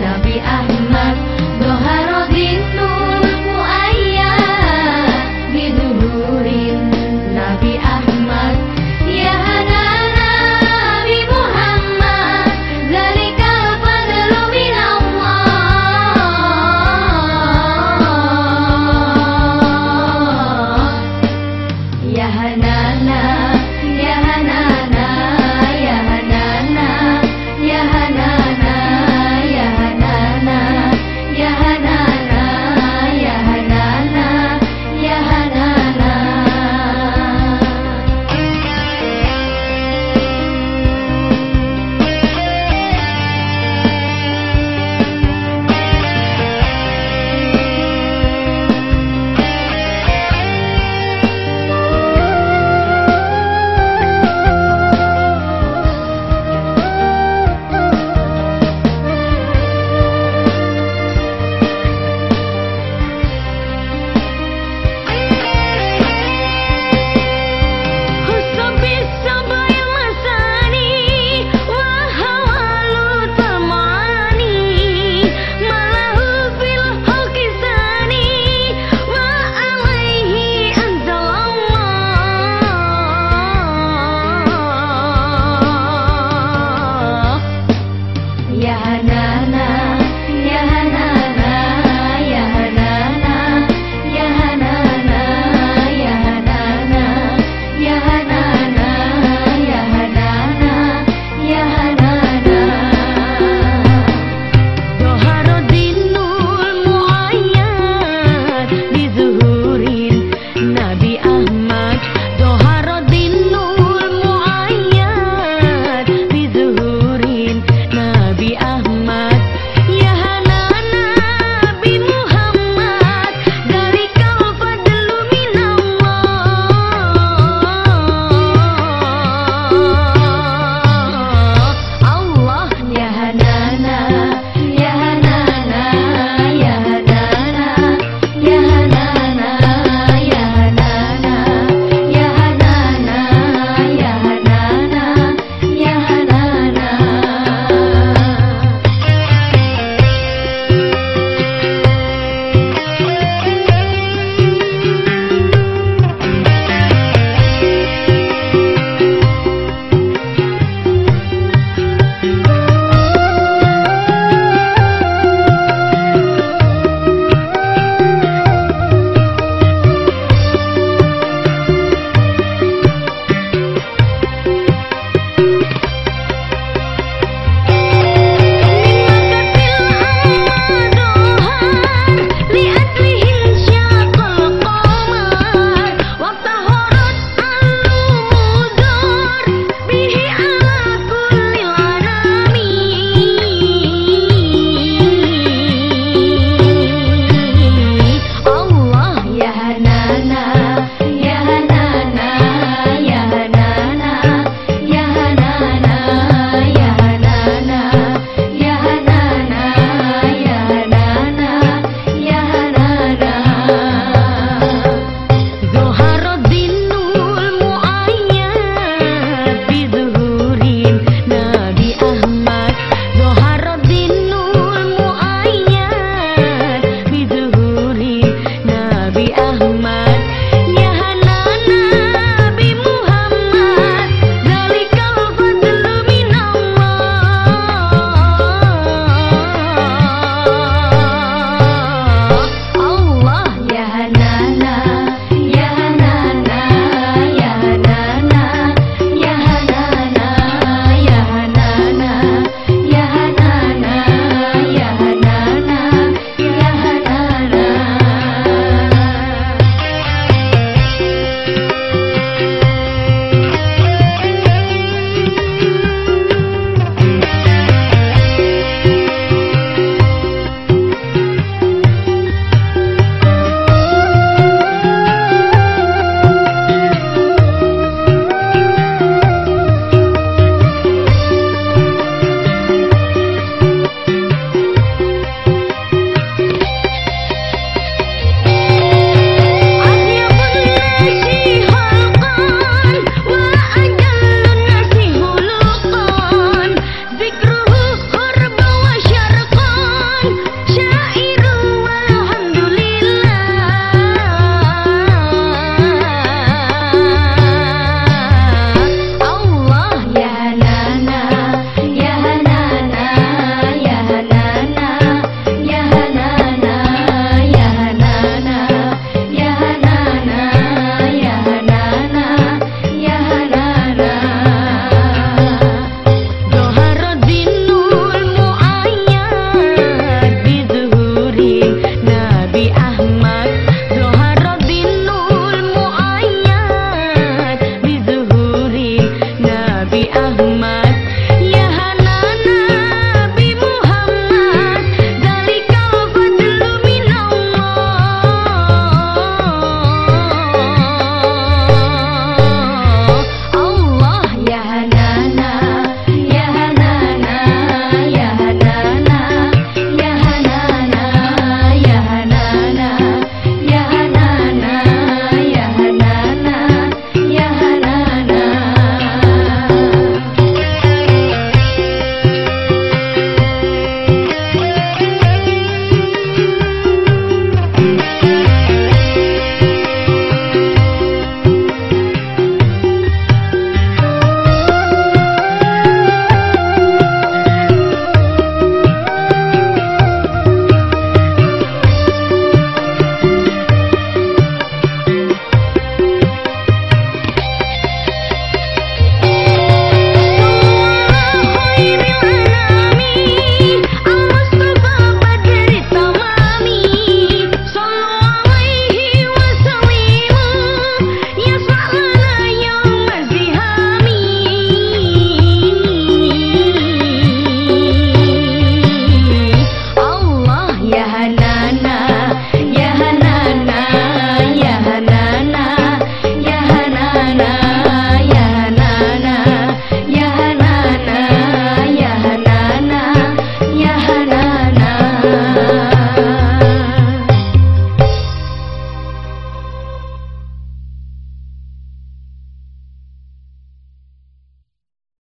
Nabi Ahmad.